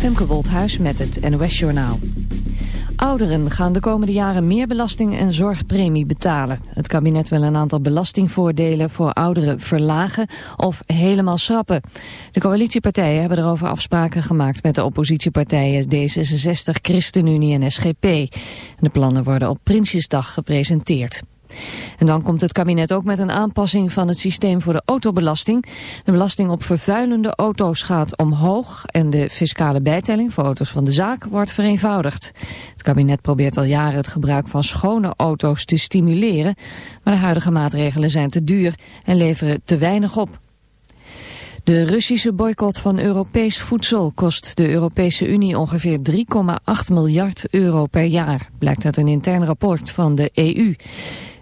Femke Wolthuis met het NOS Journaal. Ouderen gaan de komende jaren meer belasting en zorgpremie betalen. Het kabinet wil een aantal belastingvoordelen voor ouderen verlagen of helemaal schrappen. De coalitiepartijen hebben erover afspraken gemaakt met de oppositiepartijen D66, ChristenUnie en SGP. De plannen worden op Prinsjesdag gepresenteerd. En dan komt het kabinet ook met een aanpassing van het systeem voor de autobelasting. De belasting op vervuilende auto's gaat omhoog en de fiscale bijtelling voor auto's van de zaak wordt vereenvoudigd. Het kabinet probeert al jaren het gebruik van schone auto's te stimuleren, maar de huidige maatregelen zijn te duur en leveren te weinig op. De Russische boycott van Europees voedsel kost de Europese Unie ongeveer 3,8 miljard euro per jaar, blijkt uit een intern rapport van de EU.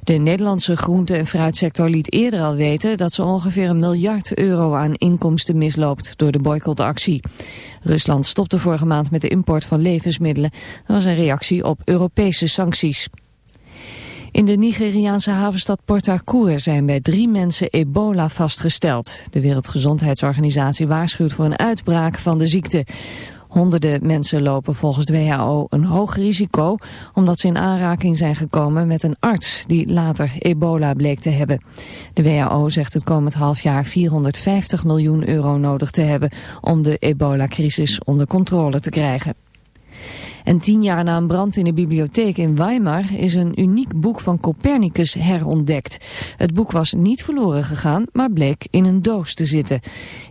De Nederlandse groente- en fruitsector liet eerder al weten dat ze ongeveer een miljard euro aan inkomsten misloopt door de boycottactie. Rusland stopte vorige maand met de import van levensmiddelen. Dat was een reactie op Europese sancties. In de Nigeriaanse havenstad Port Harcourt zijn bij drie mensen ebola vastgesteld. De Wereldgezondheidsorganisatie waarschuwt voor een uitbraak van de ziekte. Honderden mensen lopen volgens de WHO een hoog risico omdat ze in aanraking zijn gekomen met een arts die later ebola bleek te hebben. De WHO zegt het komend half jaar 450 miljoen euro nodig te hebben om de ebola-crisis onder controle te krijgen. En tien jaar na een brand in de bibliotheek in Weimar is een uniek boek van Copernicus herontdekt. Het boek was niet verloren gegaan, maar bleek in een doos te zitten.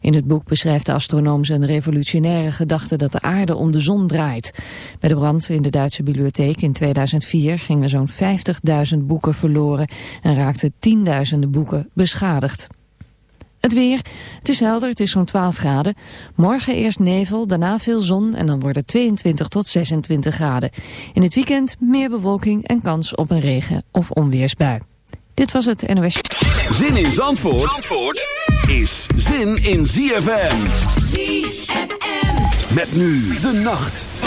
In het boek beschrijft de astronoom zijn revolutionaire gedachte dat de aarde om de zon draait. Bij de brand in de Duitse bibliotheek in 2004 gingen zo'n 50.000 boeken verloren en raakten tienduizenden boeken beschadigd. Het weer, het is helder, het is zo'n 12 graden. Morgen eerst nevel, daarna veel zon en dan wordt het 22 tot 26 graden. In het weekend meer bewolking en kans op een regen- of onweersbui. Dit was het NOS. Zin in Zandvoort, Zandvoort is zin in ZFM. ZFM. Met nu de nacht.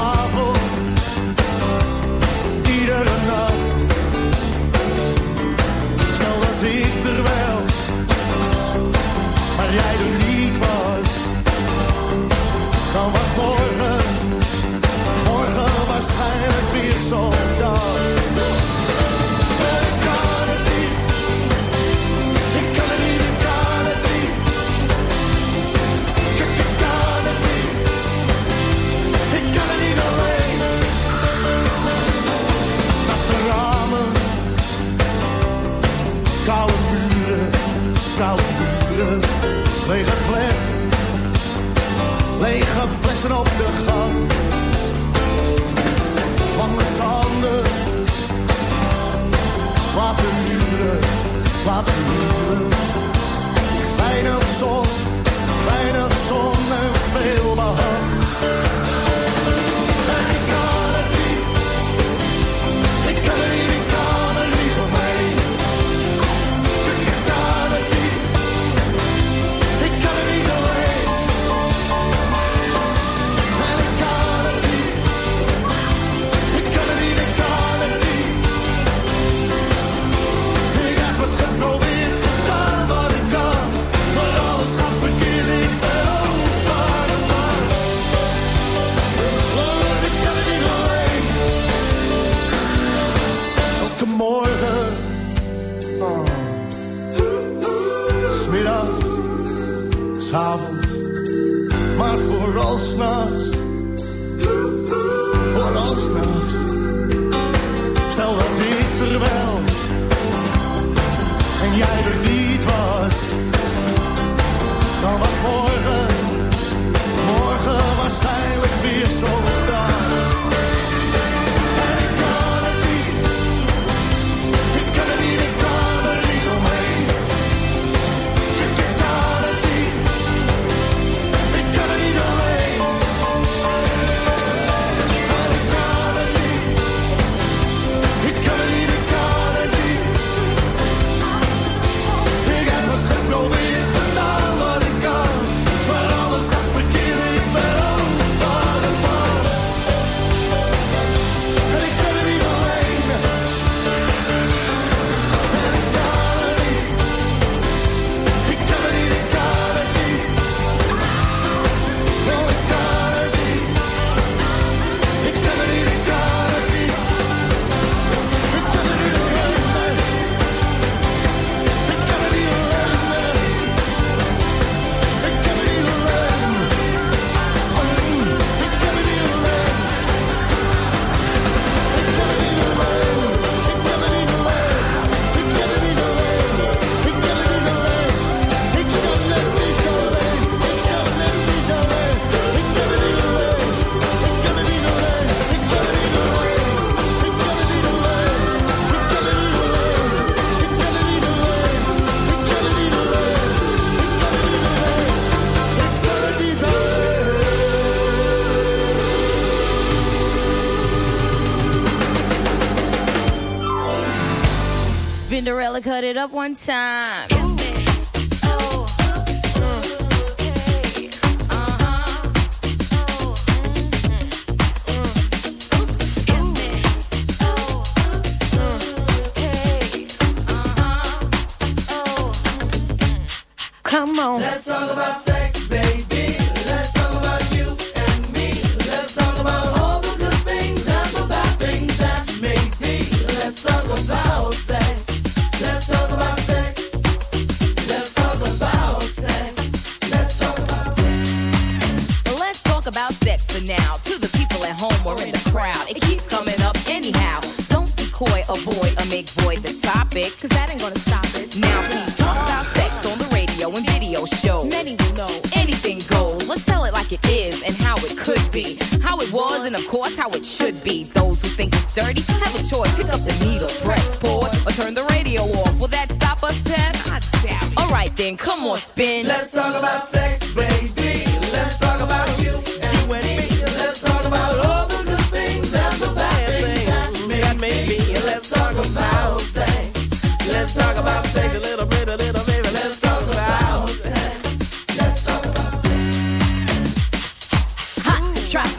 flessen op de gang. Lange tanden, laten huren, laten huren. It up one time.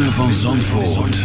Van Zandvoort.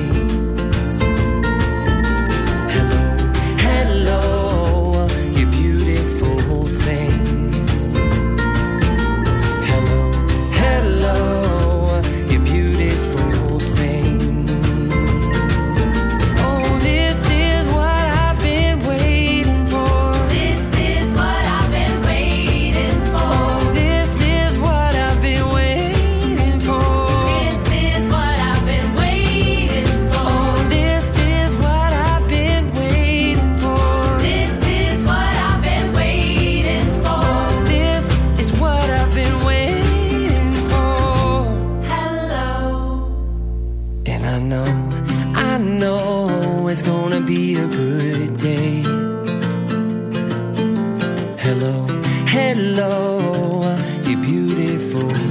Hello, hello, you beautiful.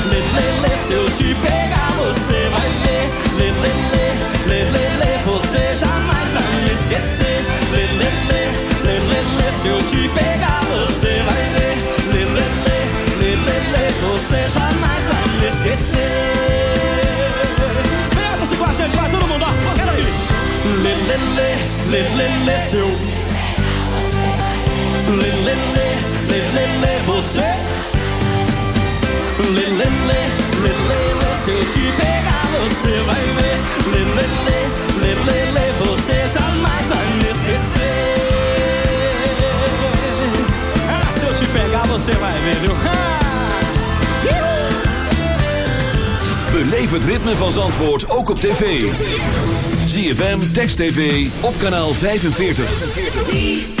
se eu te pegar, você vai ver. Lê, lê, lê, lê, lê, você jamais vai me esquecer. Lê, lê, lê, lê, lê, se eu te pegar, você vai ver. Lê, lê, lê, lê, lê, você jamais vai me esquecer. Vem você com a gente, vai todo mundo, ó, quero ir. Lê, lê, lê, lê, lê, lê, seu. Lê, lê, lê, lê, lê, lê, você. Lê, lê, lê. Eu te pegar você vai ver Lelele, lelele, você jamais vai me esquecer Ah, se eu te pegar você vai ver, viu? Beleef het ritme van Zandvoort ook op tv. ZFM, Text TV, op kanaal 45.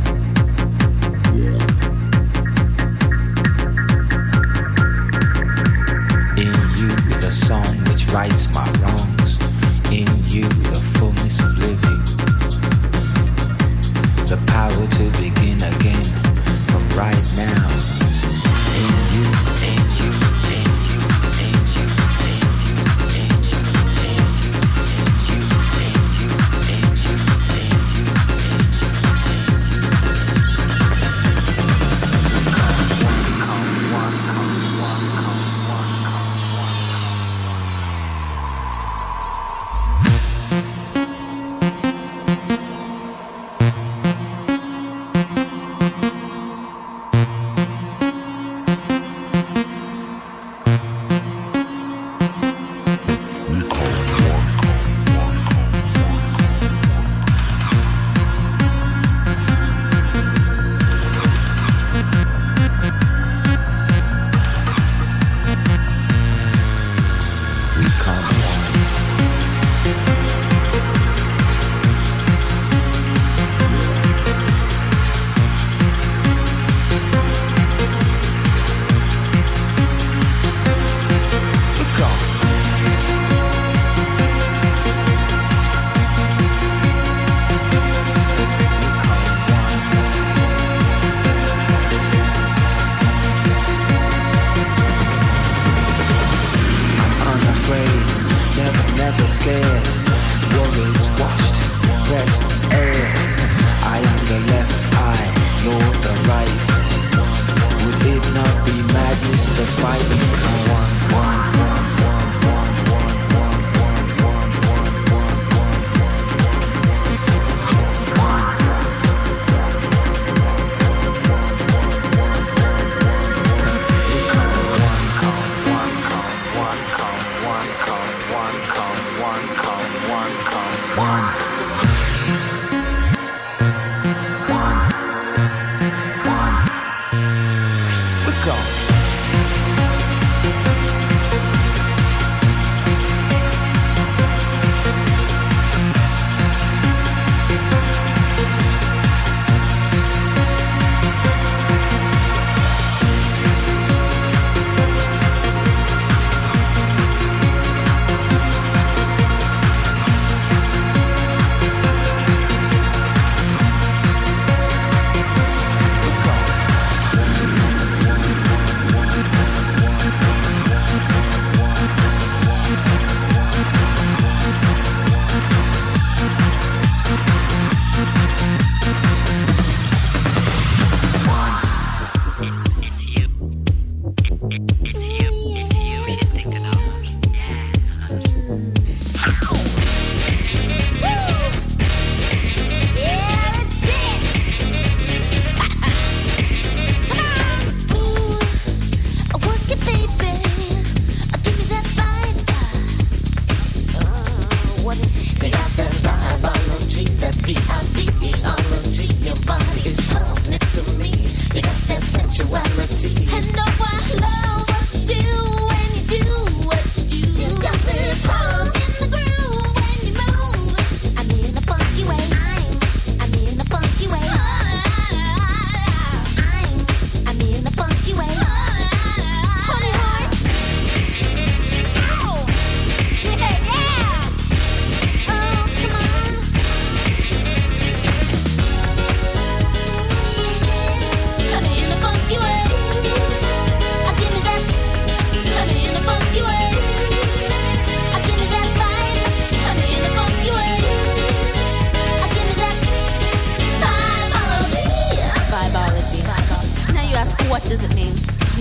What does it mean?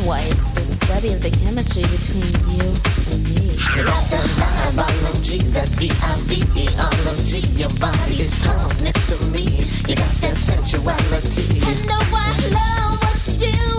Why, it's the study of the chemistry between you and me. Not the biology, that's B-I-V-E-ology. Your body is pumped next to me. You got that sensuality. And know I love what you do.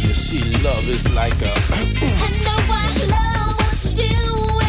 you see, love is like a. know I love what you do.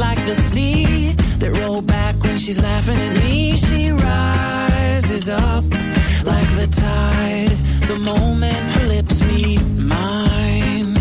like the sea that roll back when she's laughing at me. She rises up like the tide the moment her lips meet mine.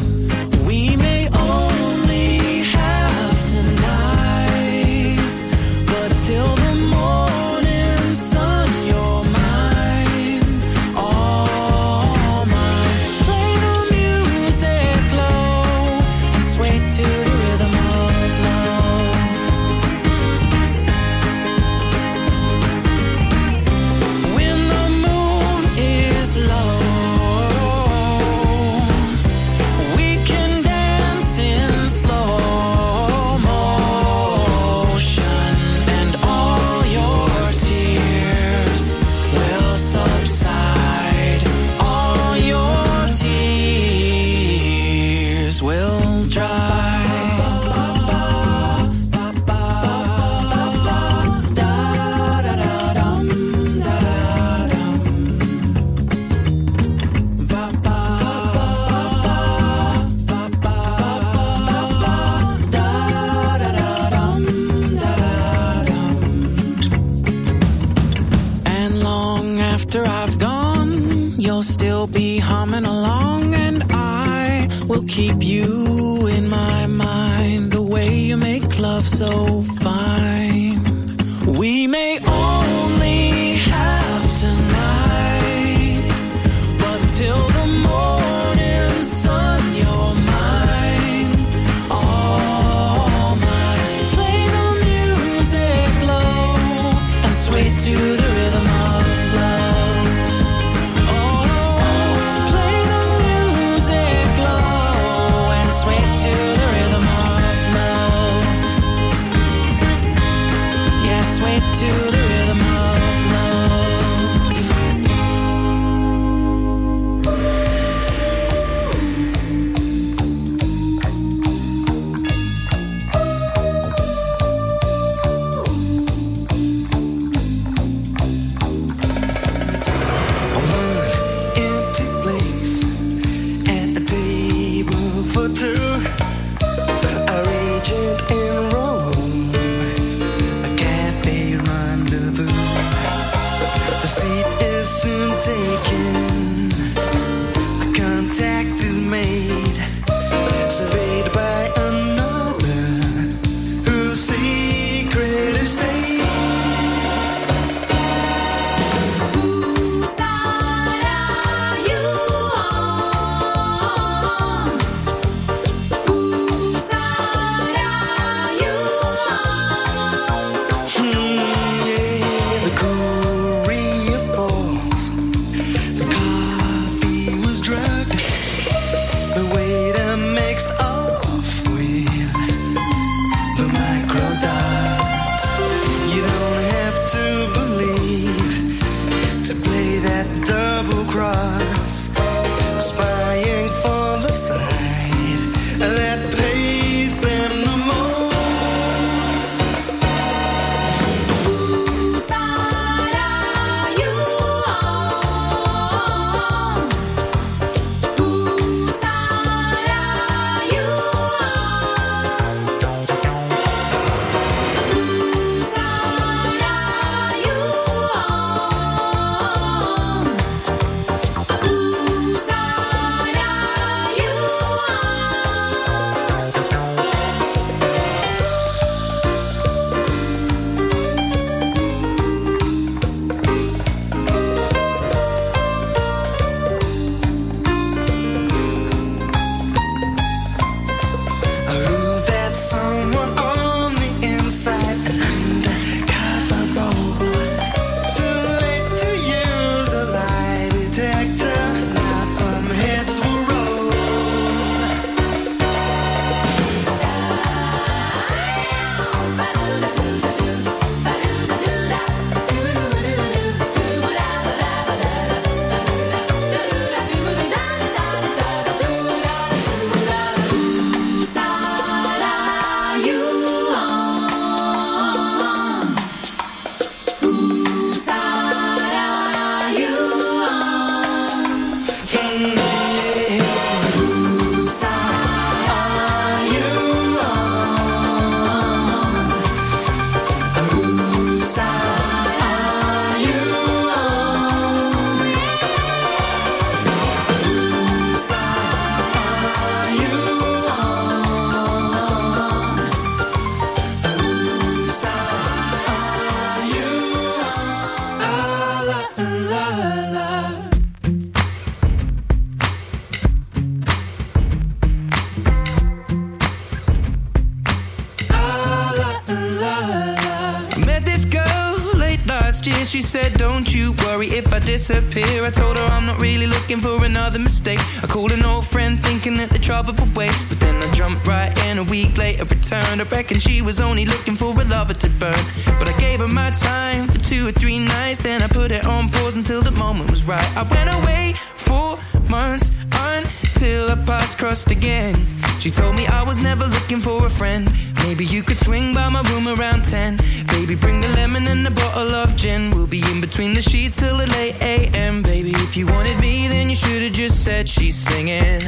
Looking for another mistake. I called an old friend thinking that the trouble would wait. But then I jumped right in a week later, returned. I reckon she was only looking for a lover to burn. But I gave her my time for two or three nights. Then I put it on pause until the moment was right. I went away for months until our paths crossed again. She told me I was never looking for a friend. Maybe you could swing by my room around 10. Baby, bring the lemon and a bottle of gin. We'll be in between the sheets till the late AM. Baby, if you wanted me, then you should have just said she's singing.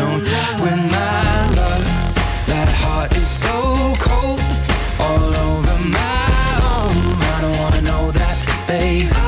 Don't win my love. That heart is so cold. All over my own. I don't wanna know that, babe.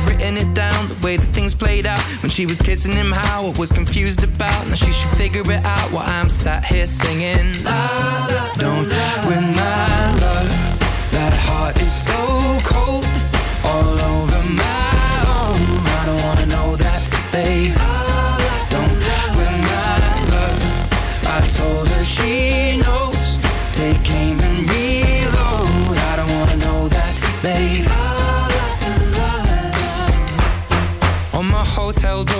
have written it down the way that things played out. When she was kissing him, how I was confused about. Now she should figure it out while I'm sat here singing. La, la, don't win my love. That heart is so cold. All over my own. I don't wanna know that, babe. Don't win my love. I told her she knows. Take aim and reload. I don't wanna know that, babe. Hotel door,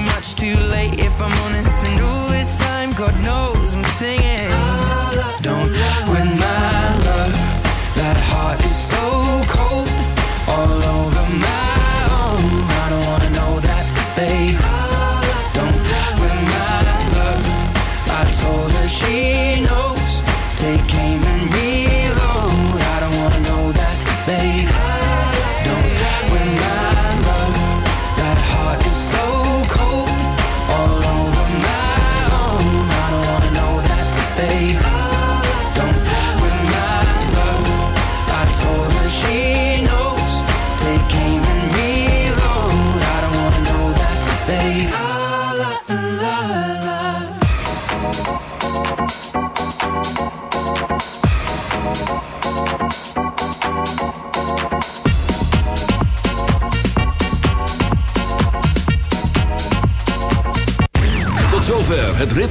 much, too late, if I'm honest. And all this time, God knows I'm singing. Don't win my love. That heart is so